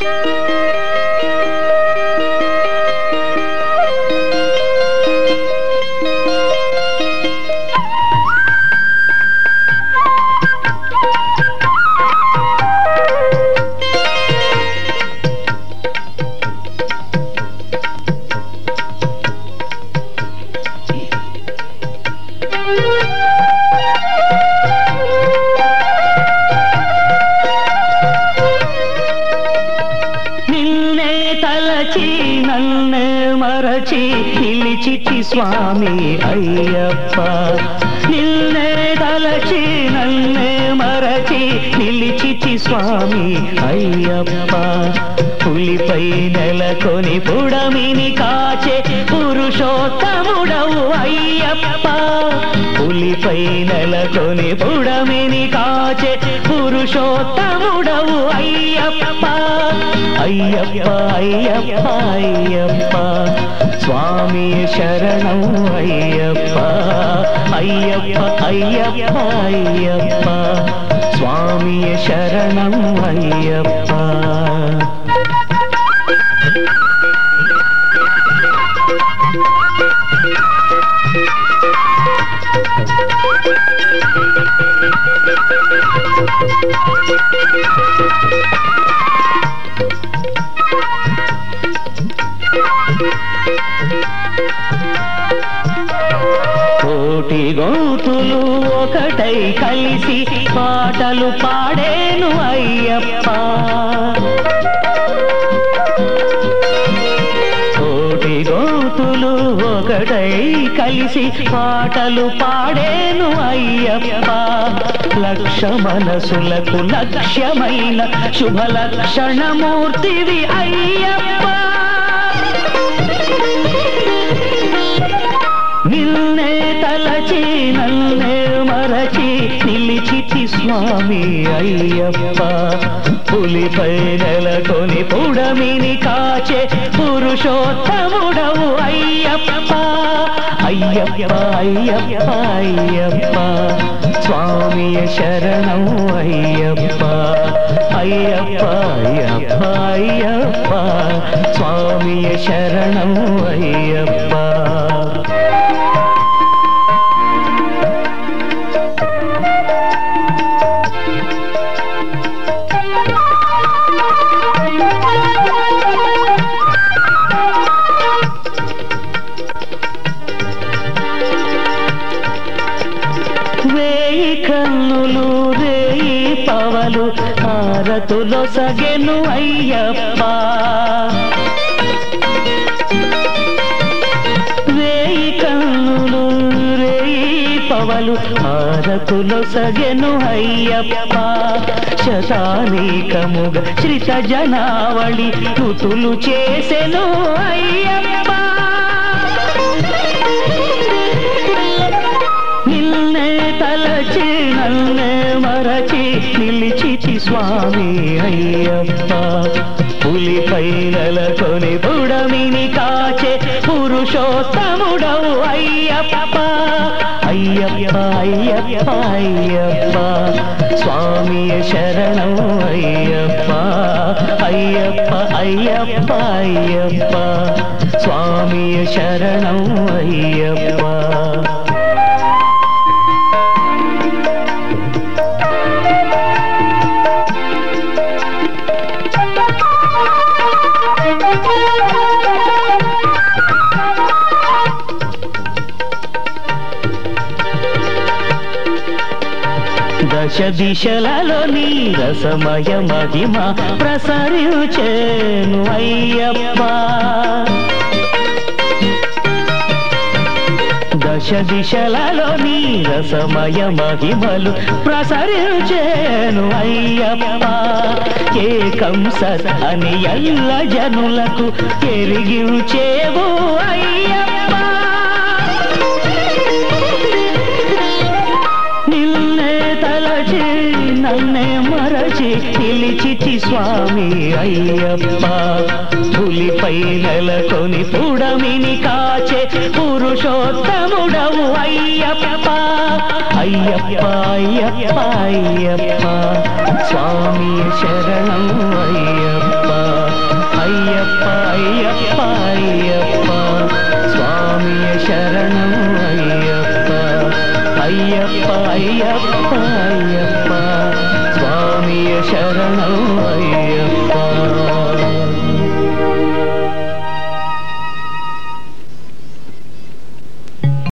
నిన్నే మరచి నన్ను మరచి నిలిచితి స్వామి అయ్యప్ప. నిన్నే తలచి నన్నే మరచి నిలిచితి స్వామి అయ్యప్ప. పులిపై నెలకొని పుడమిని కాచే పురుషోత్తముడవు అయ్యప్ప. పులిపై నెలకొని పుడమిని కాచే పురుషోత్తముడవు అయ్యప్ప. అయ్యప్ప అయ్యప్ప అయ్యప్ప స్వామి శరణం అయ్యప్ప అయ్యప్ప అయ్యప్ప అయ్యప్ప స్వామి శరణం అయ్యప్ప కలిసి పాటలు పాడేను అయ్యప్ప. కోటి గోతులు ఒకటై కలిసి పాటలు పాడేను అయ్యప్ప. లక్ష మనసులకు లక్ష్యమైన శుభ లక్షణమూర్తివి అయ్యప్ప. స్వామి అయ్యప్ప. పులిపై నెలకొని పుడమిని కాచే పురుషోత్తముడవు అయ్యప్ప. అయ్యప్ప అయ్యప్ప అయ్యప్ప. స్వామి శరణం అయ్యప్ప. అయ్యప్ప అయ్యప్ప అయ్యప్ప. స్వామి శరణం అయ్యప్ప. హారతులో సగెను అయ్యప్ప. వేయి కన్నులు రేయి పవలు హారతులో సగెను అయ్యప్ప. శశానీకముగ శ్రిత జనావళి తుతులు చేసెను అయ్యప్ప. స్వామి అయ్యప్ప పులి పైనల కొని బుడమిని కాచే పురుషోత్తముడవు అయ్యప్ప. అయ్యప్ప అయ్యప్ప అయ్యప్ప స్వామి శరణం అయ్యప్ప. అయ్యప్ప అయ్యప్ప అయ్యప్ప స్వామి శరణం అయ్యప్ప. దశ దిశలలో నీ రసమయ మహిమ ప్రసరించేను అయ్యప్ప. దశ దిశలలో నీ రసమయ మహిమలు ప్రసరించేను అయ్యప్ప. ఏకం సత్ అని ఎల్ల జనులకు ఎరిగించేవు అయ్యప్ప. నన్నే మరచి నిలిచితి స్వామి అయ్యప్ప. పులిపై నెలకొని పుడమిని కాచే పురుషోత్తముడవు అయ్యప్ప. అయ్యప్ప అయ్యప్ప అయ్యప్ప. స్వామి శరణం అయ్యప్ప. అయ్యప్ప అయ్యప్ప అయ్యప్ప. స్వామి శరణం అయ్యప్ప. అయ్యప్ప అయ్యప్ప అయ్యప్ప. శరణం అయ్య